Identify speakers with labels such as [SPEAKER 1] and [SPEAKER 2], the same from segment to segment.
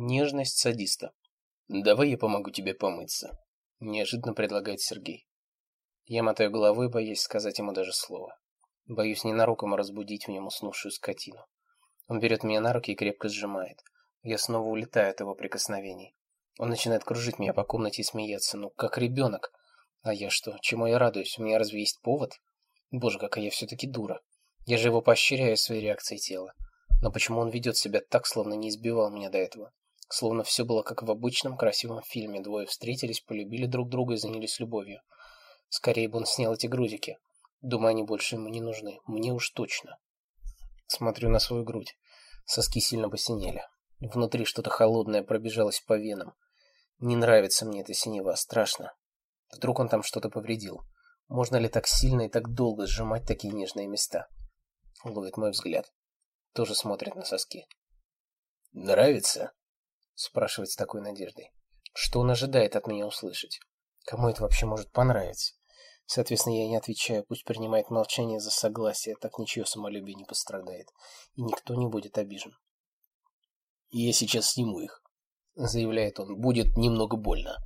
[SPEAKER 1] Нежность садиста. «Давай я помогу тебе помыться», — неожиданно предлагает Сергей. Я мотаю головой, боясь сказать ему даже слова. Боюсь ненароком разбудить в нем уснувшую скотину. Он берет меня на руки и крепко сжимает. Я снова улетаю от его прикосновений. Он начинает кружить меня по комнате и смеяться, ну, как ребенок. А я что, чему я радуюсь? У меня разве есть повод? Боже, какая я все-таки дура. Я же его поощряю своей реакцией тела. Но почему он ведет себя так, словно не избивал меня до этого? Словно все было как в обычном красивом фильме. Двое встретились, полюбили друг друга и занялись любовью. Скорее бы он снял эти грузики. Думаю, они больше ему не нужны. Мне уж точно. Смотрю на свою грудь. Соски сильно посинели. Внутри что-то холодное пробежалось по венам. Не нравится мне эта синева, страшно. Вдруг он там что-то повредил. Можно ли так сильно и так долго сжимать такие нежные места? Ловит мой взгляд. Тоже смотрит на соски. «Нравится?» Спрашивает с такой надеждой. Что он ожидает от меня услышать? Кому это вообще может понравиться? Соответственно, я не отвечаю, пусть принимает молчание за согласие, так ничье самолюбие не пострадает, и никто не будет обижен. «Я сейчас сниму их», — заявляет он, — «будет немного больно».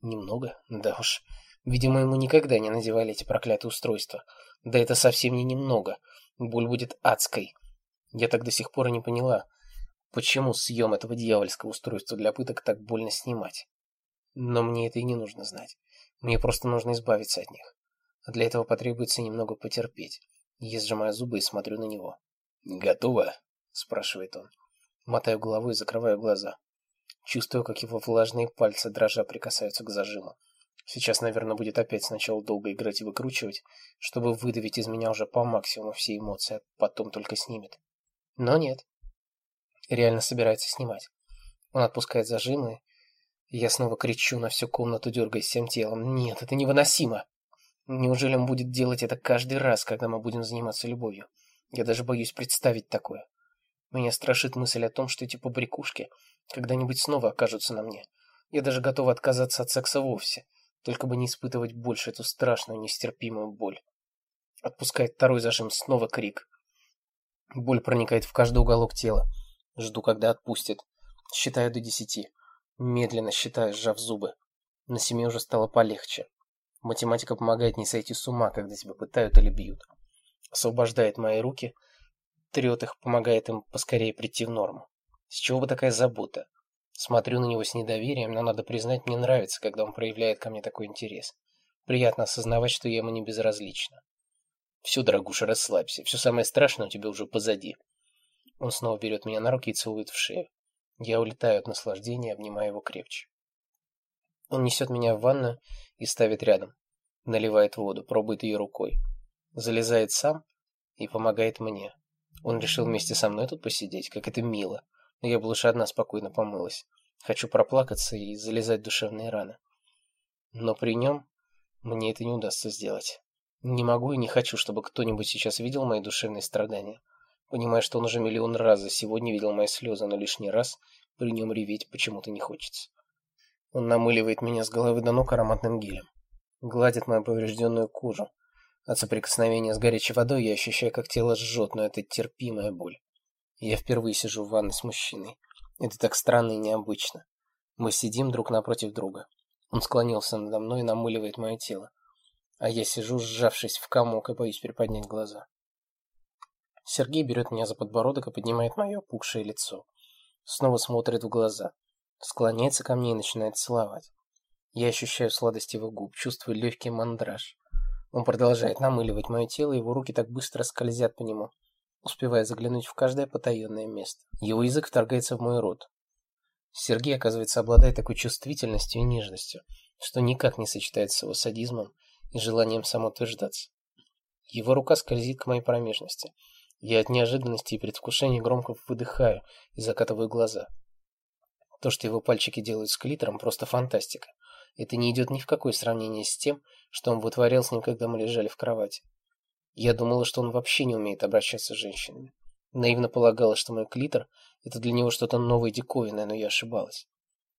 [SPEAKER 1] «Немного? Да уж. Видимо, ему никогда не надевали эти проклятые устройства. Да это совсем не немного. Боль будет адской. Я так до сих пор и не поняла, Почему съем этого дьявольского устройства для пыток так больно снимать? Но мне это и не нужно знать. Мне просто нужно избавиться от них. А для этого потребуется немного потерпеть. Я сжимаю зубы и смотрю на него. «Готово?» – спрашивает он. Мотаю головой и закрываю глаза. Чувствую, как его влажные пальцы дрожа прикасаются к зажиму. Сейчас, наверное, будет опять сначала долго играть и выкручивать, чтобы выдавить из меня уже по максимуму все эмоции, а потом только снимет. Но нет реально собирается снимать. Он отпускает зажимы, я снова кричу на всю комнату, дергаясь всем телом. Нет, это невыносимо. Неужели он будет делать это каждый раз, когда мы будем заниматься любовью? Я даже боюсь представить такое. Меня страшит мысль о том, что эти побрякушки когда-нибудь снова окажутся на мне. Я даже готова отказаться от секса вовсе, только бы не испытывать больше эту страшную, нестерпимую боль. Отпускает второй зажим, снова крик. Боль проникает в каждый уголок тела. Жду, когда отпустит. Считаю до десяти. Медленно считаю, сжав зубы. На семи уже стало полегче. Математика помогает не сойти с ума, когда тебя пытают или бьют. Освобождает мои руки, трет их, помогает им поскорее прийти в норму. С чего бы такая забота? Смотрю на него с недоверием, но надо признать, мне нравится, когда он проявляет ко мне такой интерес. Приятно осознавать, что я ему не безразлична. Все, дорогуша, расслабься. Все самое страшное у тебя уже позади. Он снова берет меня на руки и целует в шею. Я улетаю от наслаждения, обнимая его крепче. Он несет меня в ванную и ставит рядом. Наливает воду, пробует ее рукой. Залезает сам и помогает мне. Он решил вместе со мной тут посидеть, как это мило. Но я бы лучше одна спокойно помылась. Хочу проплакаться и залезать в душевные раны. Но при нем мне это не удастся сделать. Не могу и не хочу, чтобы кто-нибудь сейчас видел мои душевные страдания понимая, что он уже миллион раз за сегодня видел мои слезы, но лишний раз при нем реветь почему-то не хочется. Он намыливает меня с головы до ног ароматным гелем. Гладит мою поврежденную кожу. От соприкосновения с горячей водой я ощущаю, как тело жжет, но это терпимая боль. Я впервые сижу в ванной с мужчиной. Это так странно и необычно. Мы сидим друг напротив друга. Он склонился надо мной и намыливает мое тело. А я сижу, сжавшись в комок, и боюсь приподнять глаза. Сергей берет меня за подбородок и поднимает мое опухшее лицо. Снова смотрит в глаза. Склоняется ко мне и начинает целовать. Я ощущаю сладость его губ, чувствую легкий мандраж. Он продолжает намыливать мое тело, его руки так быстро скользят по нему, успевая заглянуть в каждое потаенное место. Его язык вторгается в мой рот. Сергей, оказывается, обладает такой чувствительностью и нежностью, что никак не сочетается с его садизмом и желанием самоутверждаться. Его рука скользит к моей промежности – я от неожиданности и предвкушения громко выдыхаю и закатываю глаза. То, что его пальчики делают с клитором, просто фантастика. Это не идет ни в какое сравнение с тем, что он вытворял с ним, когда мы лежали в кровати. Я думала, что он вообще не умеет обращаться с женщинами. Наивно полагала, что мой клитор – это для него что-то новое и диковинное, но я ошибалась.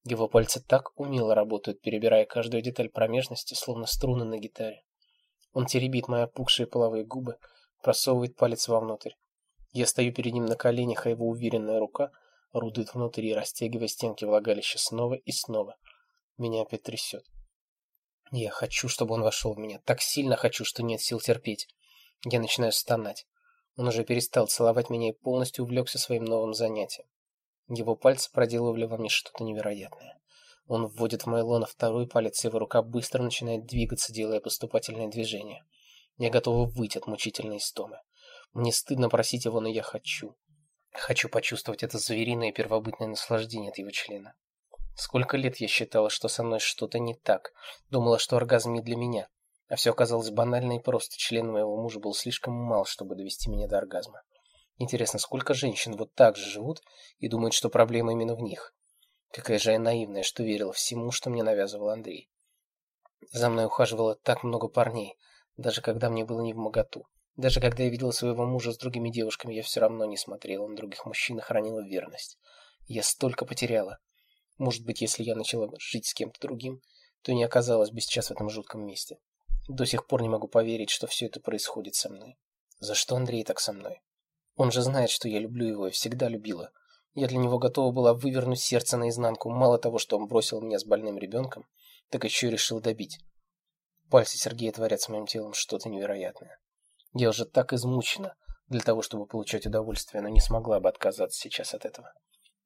[SPEAKER 1] Его пальцы так умело работают, перебирая каждую деталь промежности, словно струны на гитаре. Он теребит мои опухшие половые губы, просовывает палец вовнутрь. Я стою перед ним на коленях, а его уверенная рука рудит внутри, растягивая стенки влагалища снова и снова. Меня опять трясет. Я хочу, чтобы он вошел в меня. Так сильно хочу, что нет сил терпеть. Я начинаю стонать. Он уже перестал целовать меня и полностью увлекся своим новым занятием. Его пальцы проделывали во мне что-то невероятное. Он вводит в мое лоно второй палец, и его рука быстро начинает двигаться, делая поступательные движения. Я готова выйти от мучительной истомы. Мне стыдно просить его, но я хочу. Хочу почувствовать это звериное первобытное наслаждение от его члена. Сколько лет я считала, что со мной что-то не так, думала, что оргазм не для меня, а все оказалось банально и просто. Член моего мужа был слишком мал, чтобы довести меня до оргазма. Интересно, сколько женщин вот так же живут и думают, что проблема именно в них? Какая же я наивная, что верила всему, что мне навязывал Андрей. За мной ухаживало так много парней, даже когда мне было не в моготу. Даже когда я видела своего мужа с другими девушками, я все равно не смотрела на других мужчин и хранила верность. Я столько потеряла. Может быть, если я начала жить с кем-то другим, то не оказалась бы сейчас в этом жутком месте. До сих пор не могу поверить, что все это происходит со мной. За что Андрей так со мной? Он же знает, что я люблю его и всегда любила. Я для него готова была вывернуть сердце наизнанку. Мало того, что он бросил меня с больным ребенком, так еще и решил добить. Пальцы Сергея творят с моим телом что-то невероятное. Я уже так измучена для того, чтобы получать удовольствие, но не смогла бы отказаться сейчас от этого.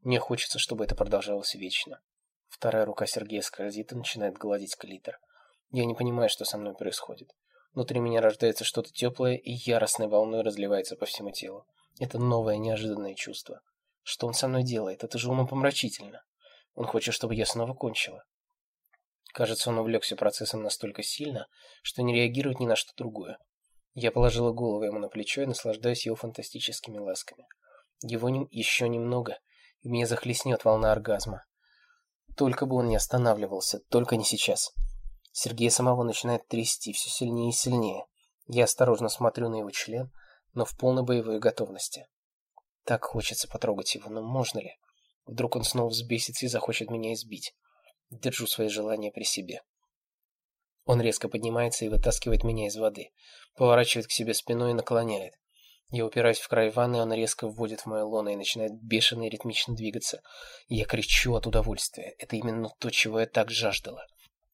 [SPEAKER 1] Мне хочется, чтобы это продолжалось вечно. Вторая рука Сергея скользит и начинает гладить клитор. Я не понимаю, что со мной происходит. Внутри меня рождается что-то теплое и яростной волной разливается по всему телу. Это новое неожиданное чувство. Что он со мной делает? Это же умопомрачительно. Он хочет, чтобы я снова кончила. Кажется, он увлекся процессом настолько сильно, что не реагирует ни на что другое. Я положила голову ему на плечо и наслаждаюсь его фантастическими ласками. Его нем еще немного, и меня захлестнет волна оргазма. Только бы он не останавливался, только не сейчас. Сергея самого начинает трясти все сильнее и сильнее. Я осторожно смотрю на его член, но в полной боевой готовности. Так хочется потрогать его, но можно ли? Вдруг он снова взбесится и захочет меня избить. Держу свои желания при себе. Он резко поднимается и вытаскивает меня из воды, поворачивает к себе спиной и наклоняет. Я упираюсь в край ванны, он резко вводит в мое лоно и начинает бешено и ритмично двигаться. Я кричу от удовольствия. Это именно то, чего я так жаждала.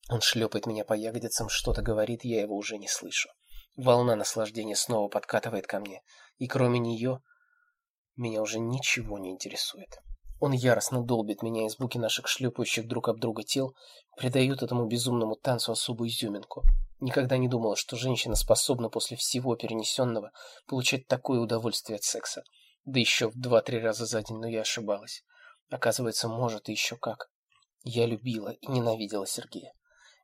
[SPEAKER 1] Он шлепает меня по ягодицам, что-то говорит, я его уже не слышу. Волна наслаждения снова подкатывает ко мне, и кроме нее меня уже ничего не интересует. Он яростно долбит меня, и звуки наших шлепающих друг об друга тел придают этому безумному танцу особую изюминку. Никогда не думала, что женщина способна после всего перенесенного получать такое удовольствие от секса. Да еще в два-три раза за день, но я ошибалась. Оказывается, может и еще как. Я любила и ненавидела Сергея.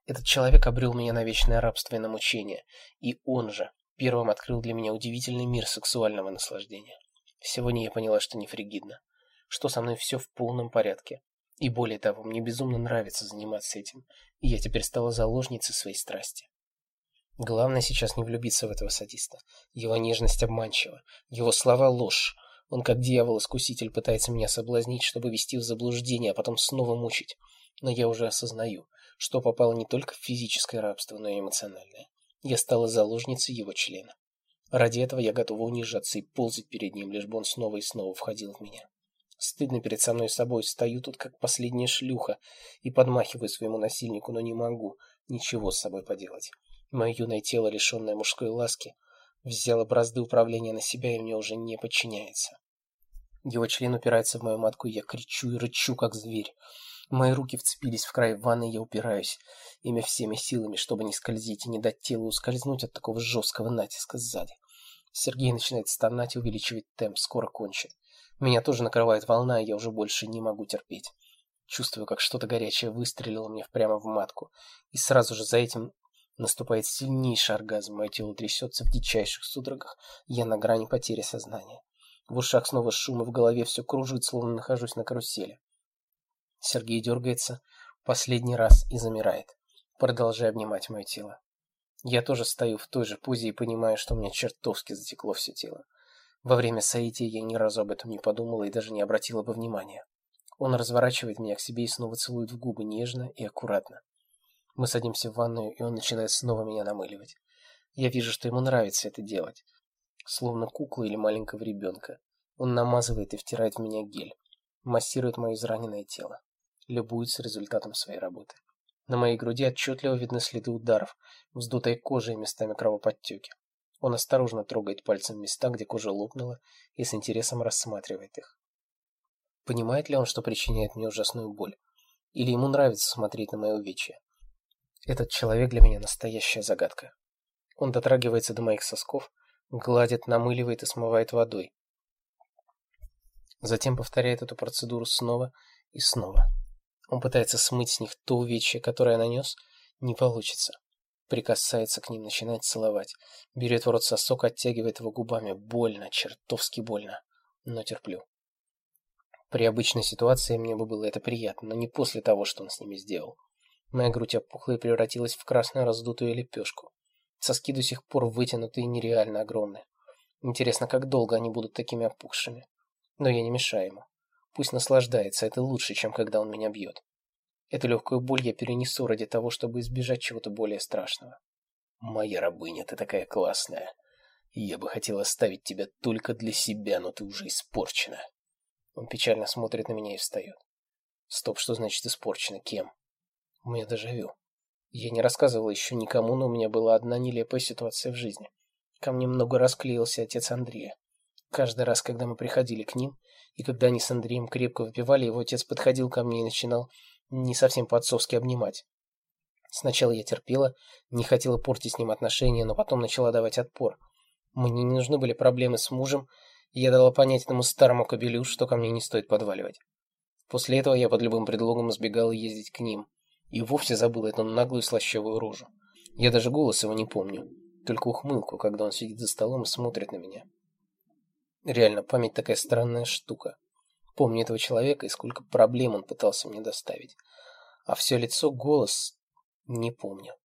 [SPEAKER 1] Этот человек обрел меня на вечное рабство и на мучение, и он же первым открыл для меня удивительный мир сексуального наслаждения. Сегодня я поняла, что не фригидна что со мной все в полном порядке. И более того, мне безумно нравится заниматься этим, и я теперь стала заложницей своей страсти. Главное сейчас не влюбиться в этого садиста. Его нежность обманчива, его слова ложь. Он как дьявол-искуситель пытается меня соблазнить, чтобы вести в заблуждение, а потом снова мучить. Но я уже осознаю, что попало не только в физическое рабство, но и эмоциональное. Я стала заложницей его члена. Ради этого я готова унижаться и ползать перед ним, лишь бы он снова и снова входил в меня. Стыдно перед самой собой, стою тут как последняя шлюха и подмахиваю своему насильнику, но не могу ничего с собой поделать. Мое юное тело, лишенное мужской ласки, взяло бразды управления на себя и мне уже не подчиняется. Его член упирается в мою матку, и я кричу и рычу, как зверь. Мои руки вцепились в край ванны, и я упираюсь ими всеми силами, чтобы не скользить и не дать телу ускользнуть от такого жесткого натиска сзади. Сергей начинает стонать и увеличивать темп, скоро кончит. Меня тоже накрывает волна, и я уже больше не могу терпеть. Чувствую, как что-то горячее выстрелило мне прямо в матку, и сразу же за этим наступает сильнейший оргазм, мое тело трясется в дичайших судорогах, я на грани потери сознания. В ушах снова шум, и в голове все кружит, словно нахожусь на карусели. Сергей дергается последний раз и замирает, продолжая обнимать мое тело. Я тоже стою в той же позе и понимаю, что у меня чертовски затекло все тело. Во время соития я ни разу об этом не подумала и даже не обратила бы внимания. Он разворачивает меня к себе и снова целует в губы нежно и аккуратно. Мы садимся в ванную, и он начинает снова меня намыливать. Я вижу, что ему нравится это делать. Словно куклу или маленького ребенка. Он намазывает и втирает в меня гель. массирует мое израненное тело, любуется результатом своей работы. На моей груди отчетливо видны следы ударов, вздутой кожей и местами кровоподтеки. Он осторожно трогает пальцем места, где кожа лопнула, и с интересом рассматривает их. Понимает ли он, что причиняет мне ужасную боль? Или ему нравится смотреть на мои увечья? Этот человек для меня настоящая загадка. Он дотрагивается до моих сосков, гладит, намыливает и смывает водой. Затем повторяет эту процедуру снова и снова. Он пытается смыть с них то увечье, которое нанес, не получится прикасается к ним, начинает целовать. Берет в рот сосок, оттягивает его губами. Больно, чертовски больно. Но терплю. При обычной ситуации мне бы было это приятно, но не после того, что он с ними сделал. Моя грудь опухла и превратилась в красную раздутую лепешку. Соски до сих пор вытянуты и нереально огромные. Интересно, как долго они будут такими опухшими. Но я не мешаю ему. Пусть наслаждается, это лучше, чем когда он меня бьет. Эту легкую боль я перенесу ради того, чтобы избежать чего-то более страшного. Моя рабыня, ты такая классная. Я бы хотел оставить тебя только для себя, но ты уже испорчена. Он печально смотрит на меня и встает. Стоп, что значит испорчена? Кем? У меня дежавю. Я не рассказывал еще никому, но у меня была одна нелепая ситуация в жизни. Ко мне много раз клеился отец Андрея. Каждый раз, когда мы приходили к ним, и когда они с Андреем крепко выпивали, его отец подходил ко мне и начинал не совсем по-отцовски обнимать. Сначала я терпела, не хотела портить с ним отношения, но потом начала давать отпор. Мне не нужны были проблемы с мужем, и я дала понять этому старому кобелю, что ко мне не стоит подваливать. После этого я под любым предлогом избегала ездить к ним, и вовсе забыла эту наглую слащавую рожу. Я даже голос его не помню, только ухмылку, когда он сидит за столом и смотрит на меня. Реально, память такая странная штука. Помню этого человека и сколько проблем он пытался мне доставить. А все лицо, голос не помню.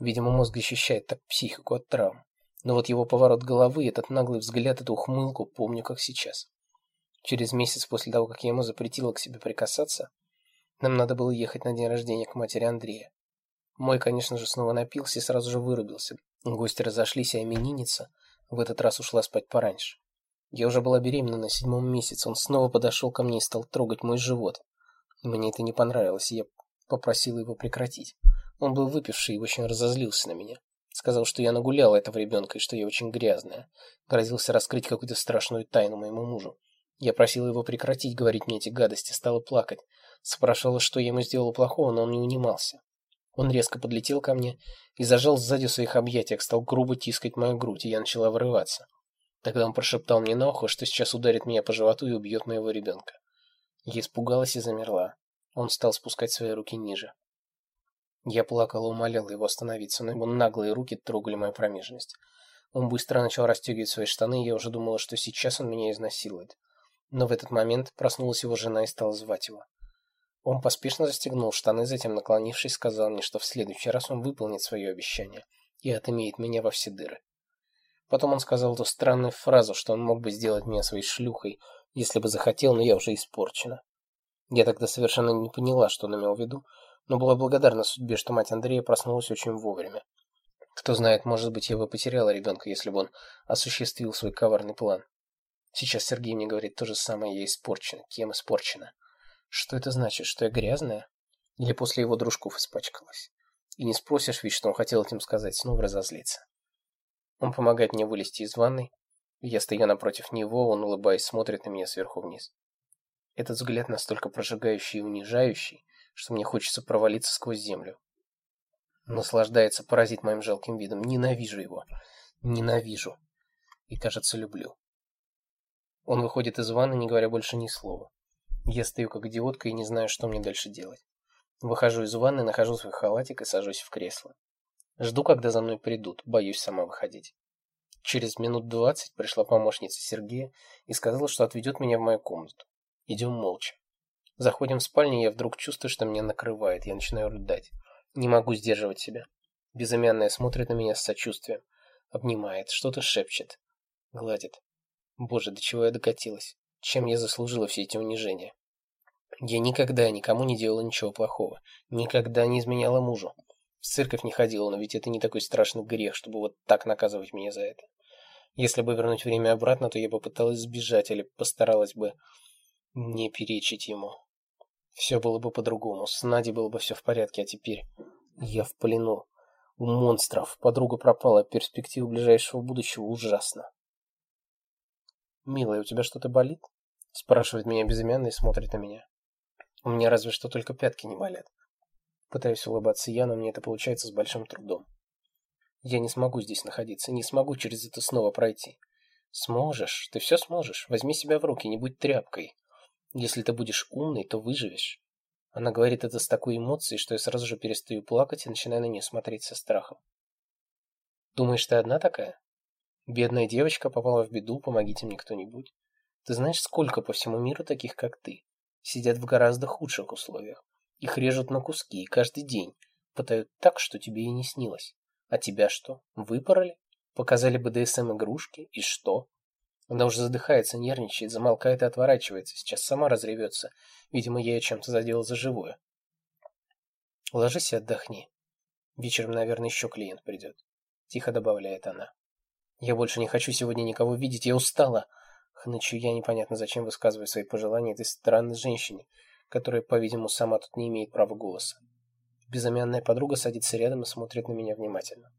[SPEAKER 1] Видимо, мозг защищает так психику от травм. Но вот его поворот головы, этот наглый взгляд, эту ухмылку помню как сейчас. Через месяц после того, как я ему запретила к себе прикасаться, нам надо было ехать на день рождения к матери Андрея. Мой, конечно же, снова напился и сразу же вырубился. Гости разошлись, а именинница в этот раз ушла спать пораньше. Я уже была беременна на седьмом месяце. Он снова подошел ко мне и стал трогать мой живот. Мне это не понравилось, и я попросила его прекратить. Он был выпивший и очень разозлился на меня. Сказал, что я нагуляла этого ребенка и что я очень грязная. Грозился раскрыть какую-то страшную тайну моему мужу. Я просила его прекратить говорить мне эти гадости, стала плакать. Спрашивала, что я ему сделала плохого, но он не унимался. Он резко подлетел ко мне и зажал сзади в своих объятиях, стал грубо тискать мою грудь, и я начала вырываться. Тогда он прошептал мне на ухо, что сейчас ударит меня по животу и убьет моего ребенка. Я испугалась и замерла. Он стал спускать свои руки ниже. Я плакала, умоляла его остановиться, но его наглые руки трогали мою промежность. Он быстро начал расстегивать свои штаны, и я уже думала, что сейчас он меня изнасилует. Но в этот момент проснулась его жена и стала звать его. Он поспешно застегнул штаны, затем, наклонившись, сказал мне, что в следующий раз он выполнит свое обещание и отымеет меня во все дыры. Потом он сказал эту странную фразу, что он мог бы сделать меня своей шлюхой, если бы захотел, но я уже испорчена. Я тогда совершенно не поняла, что он имел в виду, но была благодарна судьбе, что мать Андрея проснулась очень вовремя. Кто знает, может быть, я бы потеряла ребенка, если бы он осуществил свой коварный план. Сейчас Сергей мне говорит то же самое, я испорчена. Кем испорчена? Что это значит, что я грязная? Или после его дружков испачкалась? И не спросишь ведь, что он хотел этим сказать, снова разозлиться. Он помогает мне вылезти из ванной. Я стою напротив него, он, улыбаясь, смотрит на меня сверху вниз. Этот взгляд настолько прожигающий и унижающий, что мне хочется провалиться сквозь землю. Наслаждается, поразит моим жалким видом. Ненавижу его. Ненавижу. И, кажется, люблю. Он выходит из ванны, не говоря больше ни слова. Я стою как идиотка и не знаю, что мне дальше делать. Выхожу из ванны, нахожу свой халатик и сажусь в кресло. Жду, когда за мной придут, боюсь сама выходить. Через минут двадцать пришла помощница Сергея и сказала, что отведет меня в мою комнату. Идем молча. Заходим в спальню, и я вдруг чувствую, что меня накрывает. Я начинаю рыдать. Не могу сдерживать себя. Безымянная смотрит на меня с сочувствием. Обнимает, что-то шепчет. Гладит. Боже, до чего я докатилась. Чем я заслужила все эти унижения? Я никогда никому не делала ничего плохого. Никогда не изменяла мужу. В церковь не ходила, но ведь это не такой страшный грех, чтобы вот так наказывать меня за это. Если бы вернуть время обратно, то я бы пыталась сбежать или постаралась бы... Не перечить ему. Все было бы по-другому, с Надей было бы все в порядке, а теперь я в плену. У монстров. Подруга пропала, перспектива ближайшего будущего ужасна. «Милая, у тебя что-то болит?» Спрашивает меня безымянный и смотрит на меня. У меня разве что только пятки не болят. Пытаюсь улыбаться я, но мне это получается с большим трудом. Я не смогу здесь находиться, не смогу через это снова пройти. Сможешь, ты все сможешь. Возьми себя в руки, не будь тряпкой. Если ты будешь умный, то выживешь. Она говорит это с такой эмоцией, что я сразу же перестаю плакать и начинаю на нее смотреть со страхом. Думаешь, ты одна такая? Бедная девочка попала в беду, помогите мне кто-нибудь. Ты знаешь, сколько по всему миру таких, как ты? Сидят в гораздо худших условиях. Их режут на куски и каждый день пытают так, что тебе и не снилось. А тебя что, выпороли? Показали БДСМ-игрушки? И что? Она уже задыхается, нервничает, замолкает и отворачивается. Сейчас сама разревется. Видимо, я ее чем-то задела за живое. Ложись и отдохни. Вечером, наверное, еще клиент придет. Тихо добавляет она. Я больше не хочу сегодня никого видеть, я устала. Хнычу я непонятно зачем высказываю свои пожелания этой странной женщине, которая, по-видимому, сама тут не имеет права голоса. Безымянная подруга садится рядом и смотрит на меня внимательно.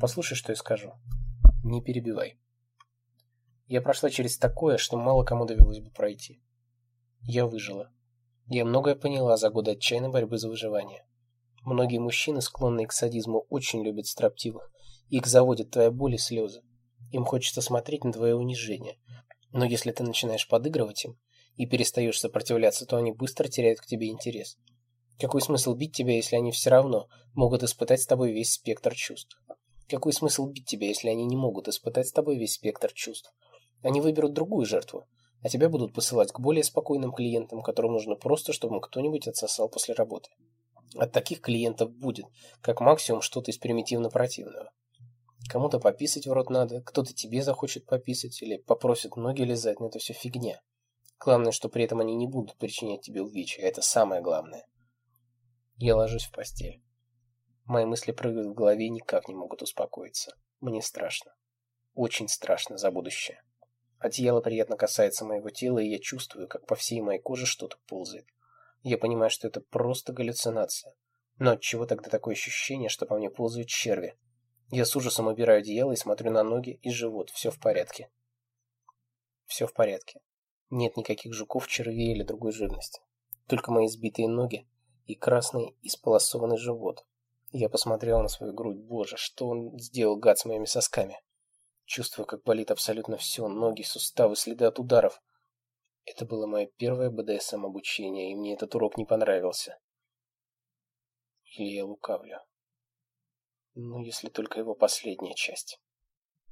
[SPEAKER 1] Послушай, что я скажу. Не перебивай. Я прошла через такое, что мало кому довелось бы пройти. Я выжила. Я многое поняла за годы отчаянной борьбы за выживание. Многие мужчины, склонные к садизму, очень любят строптивых. Их заводит твоя боль и слезы. Им хочется смотреть на твое унижение. Но если ты начинаешь подыгрывать им, и перестаешь сопротивляться, то они быстро теряют к тебе интерес. Какой смысл бить тебя, если они все равно могут испытать с тобой весь спектр чувств? Какой смысл бить тебя, если они не могут испытать с тобой весь спектр чувств? Они выберут другую жертву, а тебя будут посылать к более спокойным клиентам, которым нужно просто, чтобы кто-нибудь отсосал после работы. От таких клиентов будет, как максимум, что-то из примитивно-противного. Кому-то пописать в рот надо, кто-то тебе захочет пописать или попросит ноги лизать, но это все фигня. Главное, что при этом они не будут причинять тебе увечья. Это самое главное. Я ложусь в постель. Мои мысли прыгают в голове и никак не могут успокоиться. Мне страшно. Очень страшно за будущее. Одеяло приятно касается моего тела, и я чувствую, как по всей моей коже что-то ползает. Я понимаю, что это просто галлюцинация. Но от чего тогда такое ощущение, что по мне ползают черви? Я с ужасом убираю одеяло и смотрю на ноги и живот. Все в порядке. Все в порядке. Нет никаких жуков, червей или другой живности. Только мои сбитые ноги и красный исполосованный живот. Я посмотрел на свою грудь. Боже, что он сделал, гад, с моими сосками. Чувствую, как болит абсолютно все. Ноги, суставы, следы от ударов. Это было мое первое БДСМ-обучение, и мне этот урок не понравился. Или я лукавлю. Ну, если только его последняя часть.